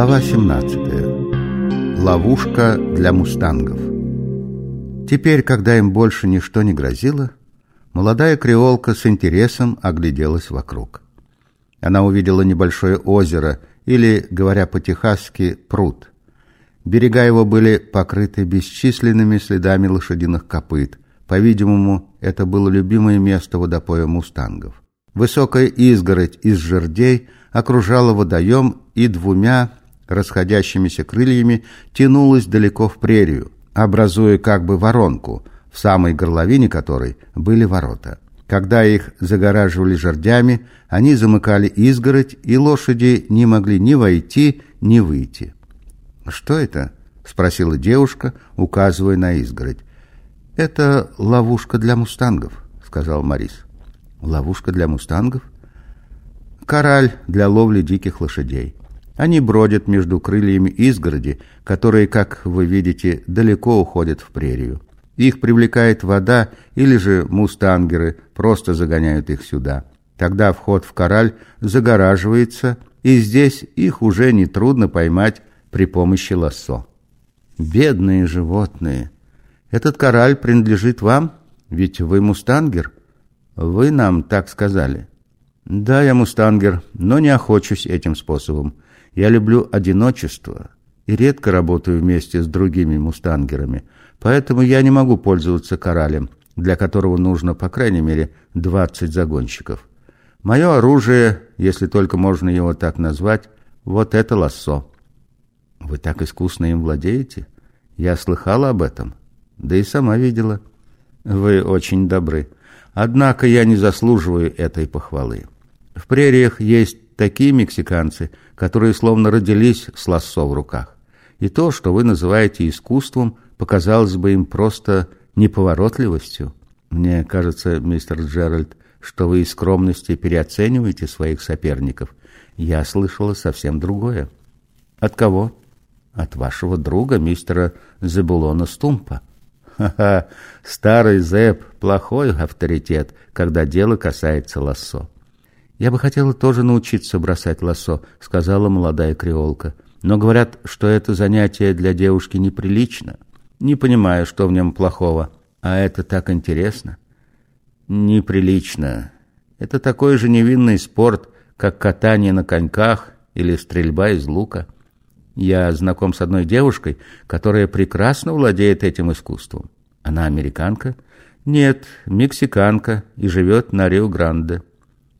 Глава 17. Ловушка для мустангов. Теперь, когда им больше ничто не грозило, молодая креолка с интересом огляделась вокруг. Она увидела небольшое озеро, или, говоря по-техасски, пруд. Берега его были покрыты бесчисленными следами лошадиных копыт. По-видимому, это было любимое место водопоя мустангов. Высокая изгородь из жердей окружала водоем и двумя расходящимися крыльями тянулась далеко в прерию, образуя как бы воронку, в самой горловине которой были ворота. Когда их загораживали жердями, они замыкали изгородь, и лошади не могли ни войти, ни выйти. «Что это?» — спросила девушка, указывая на изгородь. «Это ловушка для мустангов», — сказал Морис. «Ловушка для мустангов?» «Кораль для ловли диких лошадей. Они бродят между крыльями изгороди, которые, как вы видите, далеко уходят в прерию. Их привлекает вода, или же мустангеры просто загоняют их сюда. Тогда вход в кораль загораживается, и здесь их уже нетрудно поймать при помощи лассо. Бедные животные! Этот кораль принадлежит вам? Ведь вы мустангер. Вы нам так сказали. Да, я мустангер, но не охочусь этим способом. Я люблю одиночество и редко работаю вместе с другими мустангерами, поэтому я не могу пользоваться коралем, для которого нужно, по крайней мере, 20 загонщиков. Мое оружие, если только можно его так назвать, вот это лассо. Вы так искусно им владеете? Я слыхала об этом, да и сама видела. Вы очень добры. Однако я не заслуживаю этой похвалы. В прериях есть такие мексиканцы, которые словно родились с лассо в руках. И то, что вы называете искусством, показалось бы им просто неповоротливостью. Мне кажется, мистер Джеральд, что вы из скромности переоцениваете своих соперников. Я слышала совсем другое. От кого? От вашего друга, мистера Зебулона Стумпа. Ха-ха, старый Зеб – плохой авторитет, когда дело касается лассо. «Я бы хотела тоже научиться бросать лассо», — сказала молодая креолка. «Но говорят, что это занятие для девушки неприлично. Не понимаю, что в нем плохого. А это так интересно». «Неприлично. Это такой же невинный спорт, как катание на коньках или стрельба из лука. Я знаком с одной девушкой, которая прекрасно владеет этим искусством. Она американка?» «Нет, мексиканка и живет на Рио-Гранде».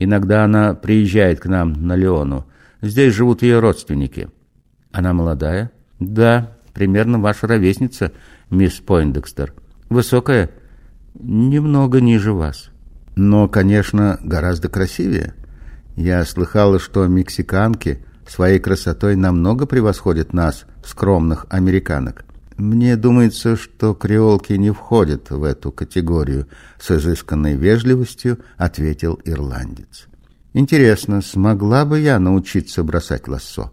Иногда она приезжает к нам на Леону. Здесь живут ее родственники. Она молодая? Да, примерно ваша ровесница, мисс Пойндекстер. Высокая? Немного ниже вас. Но, конечно, гораздо красивее. Я слыхала, что мексиканки своей красотой намного превосходят нас, скромных американок. Мне думается, что креолки не входят в эту категорию, с изысканной вежливостью ответил ирландец. Интересно, смогла бы я научиться бросать лассо?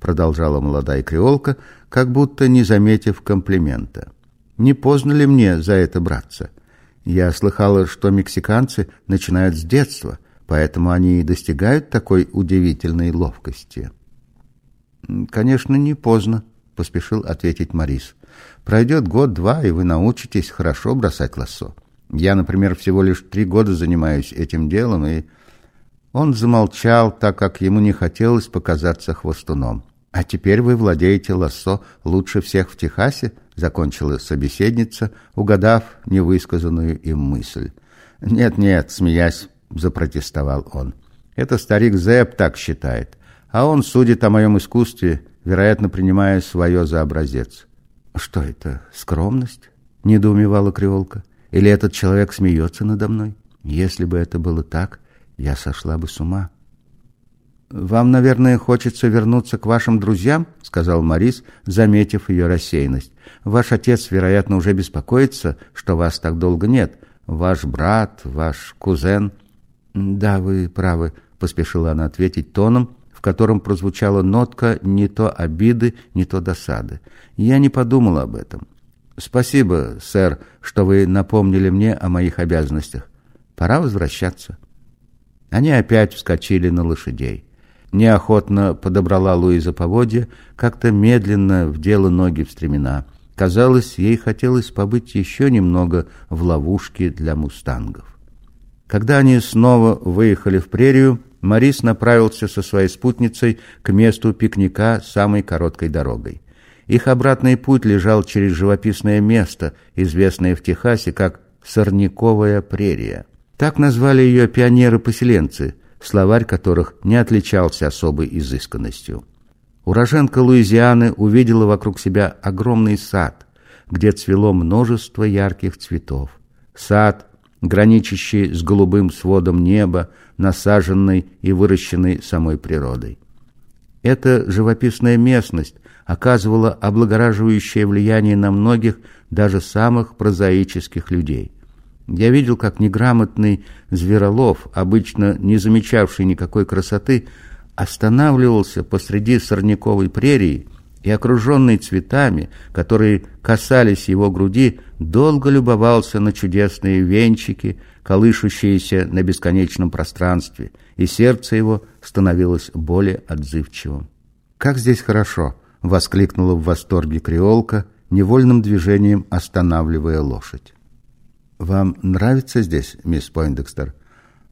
продолжала молодая креолка, как будто не заметив комплимента. Не поздно ли мне за это браться? Я слыхала, что мексиканцы начинают с детства, поэтому они и достигают такой удивительной ловкости. Конечно, не поздно, поспешил ответить Марис. Пройдет год-два, и вы научитесь хорошо бросать лассо. Я, например, всего лишь три года занимаюсь этим делом, и...» Он замолчал, так как ему не хотелось показаться хвостуном. «А теперь вы владеете лассо лучше всех в Техасе?» — закончила собеседница, угадав невысказанную им мысль. «Нет-нет», — смеясь, запротестовал он. «Это старик Зэп так считает, а он судит о моем искусстве, вероятно, принимая свое за образец. «Что это, скромность?» — недоумевала креолка. «Или этот человек смеется надо мной? Если бы это было так, я сошла бы с ума». «Вам, наверное, хочется вернуться к вашим друзьям?» — сказал Морис, заметив ее рассеянность. «Ваш отец, вероятно, уже беспокоится, что вас так долго нет. Ваш брат, ваш кузен...» «Да, вы правы», — поспешила она ответить тоном, котором прозвучала нотка не то обиды, не то досады. Я не подумал об этом. «Спасибо, сэр, что вы напомнили мне о моих обязанностях. Пора возвращаться». Они опять вскочили на лошадей. Неохотно подобрала Луиза поводья, как-то медленно вдела ноги в стремена. Казалось, ей хотелось побыть еще немного в ловушке для мустангов. Когда они снова выехали в прерию, Морис направился со своей спутницей к месту пикника самой короткой дорогой. Их обратный путь лежал через живописное место, известное в Техасе как Сорняковая прерия. Так назвали ее пионеры-поселенцы, словарь которых не отличался особой изысканностью. Уроженка Луизианы увидела вокруг себя огромный сад, где цвело множество ярких цветов. Сад, граничащий с голубым сводом неба, насаженный и выращенный самой природой. Эта живописная местность оказывала облагораживающее влияние на многих, даже самых прозаических людей. Я видел, как неграмотный зверолов, обычно не замечавший никакой красоты, останавливался посреди сорняковой прерии и, окруженный цветами, которые касались его груди, долго любовался на чудесные венчики, колышущиеся на бесконечном пространстве, и сердце его становилось более отзывчивым. «Как здесь хорошо!» — воскликнула в восторге креолка, невольным движением останавливая лошадь. «Вам нравится здесь, мисс Пойндекстер?»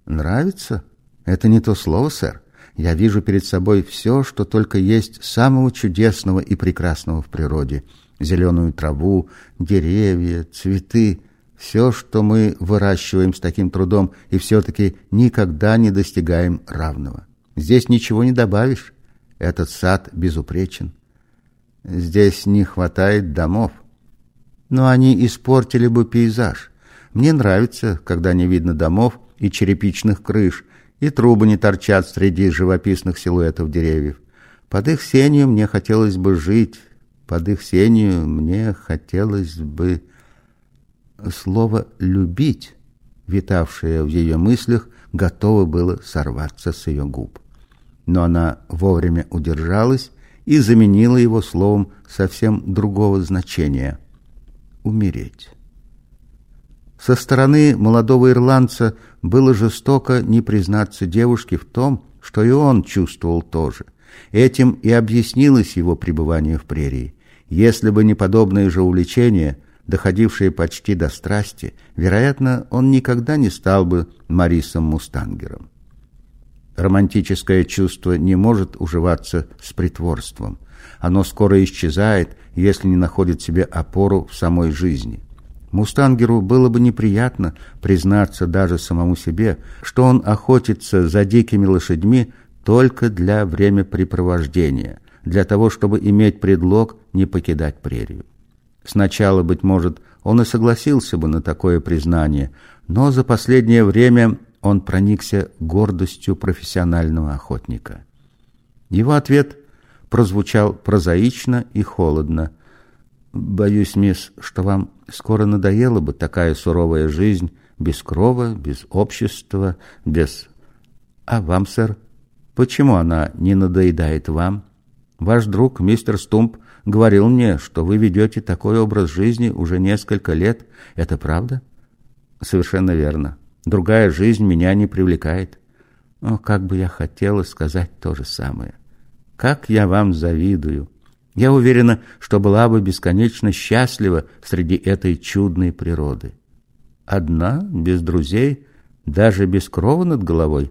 «Нравится? Это не то слово, сэр. Я вижу перед собой все, что только есть самого чудесного и прекрасного в природе. Зеленую траву, деревья, цветы. Все, что мы выращиваем с таким трудом, и все-таки никогда не достигаем равного. Здесь ничего не добавишь. Этот сад безупречен. Здесь не хватает домов. Но они испортили бы пейзаж. Мне нравится, когда не видно домов и черепичных крыш, и трубы не торчат среди живописных силуэтов деревьев. Под их сенью мне хотелось бы жить, под их сенью мне хотелось бы... Слово «любить», витавшее в ее мыслях, готово было сорваться с ее губ. Но она вовремя удержалась и заменила его словом совсем другого значения — «умереть». Со стороны молодого ирландца было жестоко не признаться девушке в том, что и он чувствовал тоже. Этим и объяснилось его пребывание в прерии. Если бы не подобное же увлечение, доходившее почти до страсти, вероятно, он никогда не стал бы Марисом Мустангером. Романтическое чувство не может уживаться с притворством. Оно скоро исчезает, если не находит себе опору в самой жизни – Мустангеру было бы неприятно признаться даже самому себе, что он охотится за дикими лошадьми только для времяпрепровождения, для того, чтобы иметь предлог не покидать прерию. Сначала, быть может, он и согласился бы на такое признание, но за последнее время он проникся гордостью профессионального охотника. Его ответ прозвучал прозаично и холодно – Боюсь, мисс, что вам скоро надоела бы такая суровая жизнь без крова, без общества, без... А вам, сэр, почему она не надоедает вам? Ваш друг, мистер Стумп, говорил мне, что вы ведете такой образ жизни уже несколько лет. Это правда? Совершенно верно. Другая жизнь меня не привлекает. О, как бы я хотела сказать то же самое. Как я вам завидую. Я уверена, что была бы бесконечно счастлива среди этой чудной природы. Одна, без друзей, даже без крова над головой.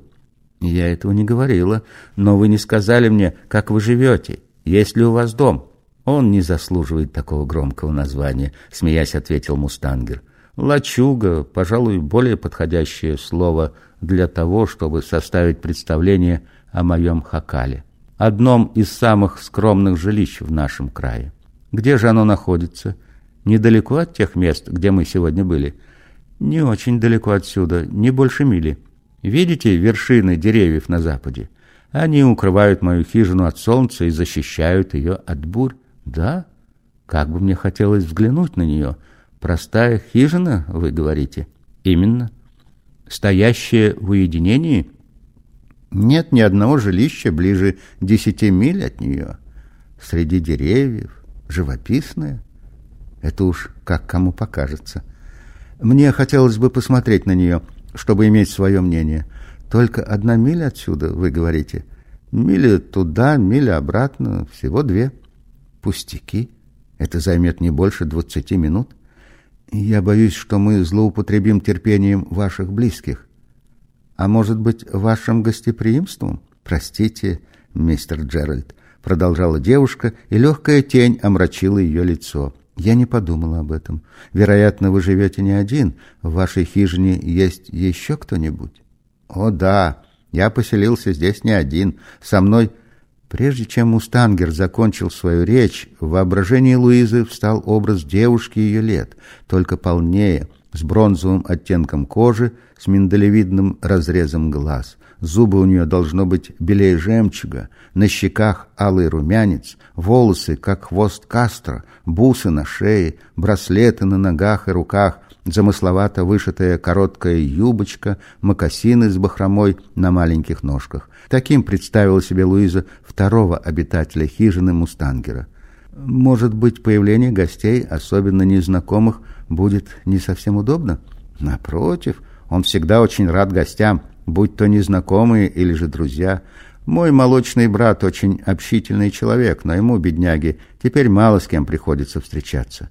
Я этого не говорила, но вы не сказали мне, как вы живете, есть ли у вас дом. Он не заслуживает такого громкого названия, смеясь ответил Мустангер. Лачуга, пожалуй, более подходящее слово для того, чтобы составить представление о моем хакале одном из самых скромных жилищ в нашем крае. Где же оно находится? Недалеко от тех мест, где мы сегодня были? Не очень далеко отсюда, не больше мили. Видите вершины деревьев на западе? Они укрывают мою хижину от солнца и защищают ее от бурь. Да? Как бы мне хотелось взглянуть на нее. Простая хижина, вы говорите? Именно. Стоящая в уединении – нет ни одного жилища ближе десяти миль от нее. Среди деревьев, живописная. Это уж как кому покажется. Мне хотелось бы посмотреть на нее, чтобы иметь свое мнение. Только одна миля отсюда, вы говорите. Миля туда, миля обратно, всего две. Пустяки. Это займет не больше двадцати минут. Я боюсь, что мы злоупотребим терпением ваших близких. А может быть, вашим гостеприимством? Простите, мистер Джеральд, продолжала девушка, и легкая тень омрачила ее лицо. Я не подумала об этом. Вероятно, вы живете не один. В вашей хижине есть еще кто-нибудь? О, да, я поселился здесь не один. Со мной... Прежде чем Мустангер закончил свою речь, в воображении Луизы встал образ девушки ее лет, только полнее, с бронзовым оттенком кожи, с миндалевидным разрезом глаз. Зубы у нее должно быть белее жемчуга, на щеках алый румянец, волосы, как хвост кастра, бусы на шее, браслеты на ногах и руках, замысловато вышитая короткая юбочка, мокасины с бахромой на маленьких ножках. Таким представила себе Луиза второго обитателя хижины Мустангера. Может быть, появление гостей, особенно незнакомых, будет не совсем удобно? Напротив, он всегда очень рад гостям, будь то незнакомые или же друзья. Мой молочный брат очень общительный человек, но ему, бедняге, теперь мало с кем приходится встречаться.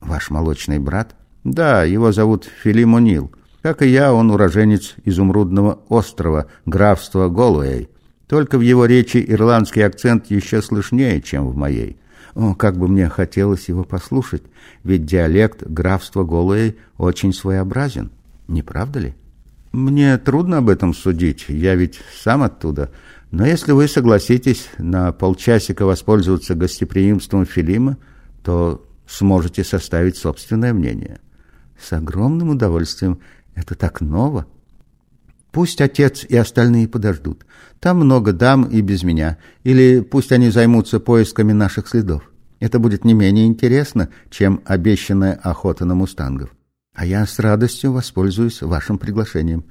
Ваш молочный брат? Да, его зовут Филим О'Нил. Как и я, он уроженец изумрудного острова, графства Голуэй. Только в его речи ирландский акцент еще слышнее, чем в моей. О, как бы мне хотелось его послушать, ведь диалект графства Голуэй очень своеобразен, не правда ли? Мне трудно об этом судить, я ведь сам оттуда. Но если вы согласитесь на полчасика воспользоваться гостеприимством Филима, то сможете составить собственное мнение. С огромным удовольствием. Это так ново. Пусть отец и остальные подождут. Там много дам и без меня. Или пусть они займутся поисками наших следов. Это будет не менее интересно, чем обещанная охота на мустангов. А я с радостью воспользуюсь вашим приглашением.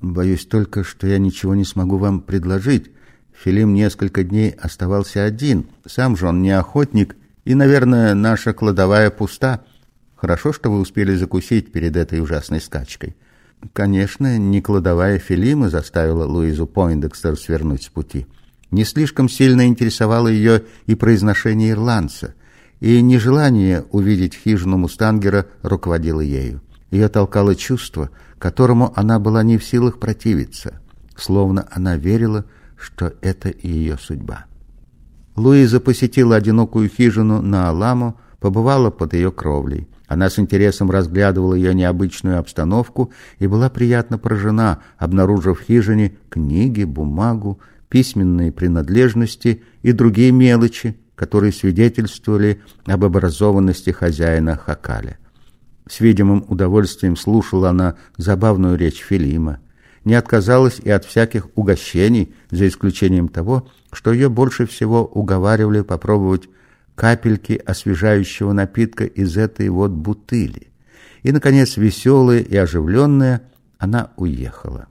Боюсь только, что я ничего не смогу вам предложить. Филим несколько дней оставался один. Сам же он не охотник, и, наверное, наша кладовая пуста. Хорошо, что вы успели закусить перед этой ужасной скачкой. Конечно, не кладовая Филима заставила Луизу Пойндекстер свернуть с пути. Не слишком сильно интересовало ее и произношение ирландца, и нежелание увидеть хижину Мустангера руководило ею. Ее толкало чувство, которому она была не в силах противиться, словно она верила, что это ее судьба. Луиза посетила одинокую хижину на Аламу, побывала под ее кровлей. Она с интересом разглядывала ее необычную обстановку и была приятно поражена, обнаружив в хижине книги, бумагу, письменные принадлежности и другие мелочи, которые свидетельствовали об образованности хозяина Хакаля. С видимым удовольствием слушала она забавную речь Филима, не отказалась и от всяких угощений, за исключением того, что ее больше всего уговаривали попробовать капельки освежающего напитка из этой вот бутыли. И, наконец, веселая и оживленная, она уехала.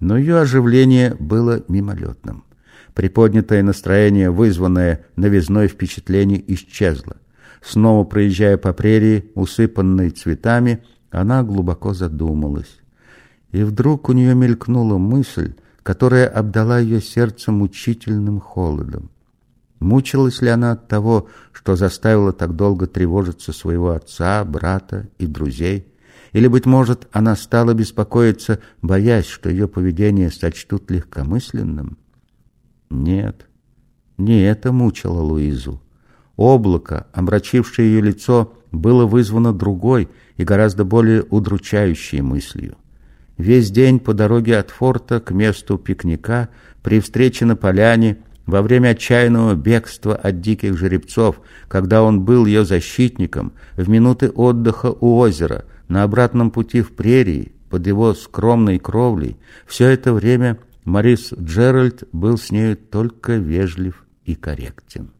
Но ее оживление было мимолетным. Приподнятое настроение, вызванное новизной впечатлений, исчезло. Снова проезжая по прерии, усыпанной цветами, она глубоко задумалась. И вдруг у нее мелькнула мысль, которая обдала ее сердце мучительным холодом. Мучилась ли она от того, что заставила так долго тревожиться своего отца, брата и друзей? Или, быть может, она стала беспокоиться, боясь, что ее поведение сочтут легкомысленным? Нет, не это мучило Луизу. Облако, омрачившее ее лицо, было вызвано другой и гораздо более удручающей мыслью. Весь день по дороге от форта к месту пикника, при встрече на поляне, во время отчаянного бегства от диких жеребцов, когда он был ее защитником, в минуты отдыха у озера, на обратном пути в прерии, под его скромной кровлей, все это время Морис Джеральд был с нею только вежлив и корректен.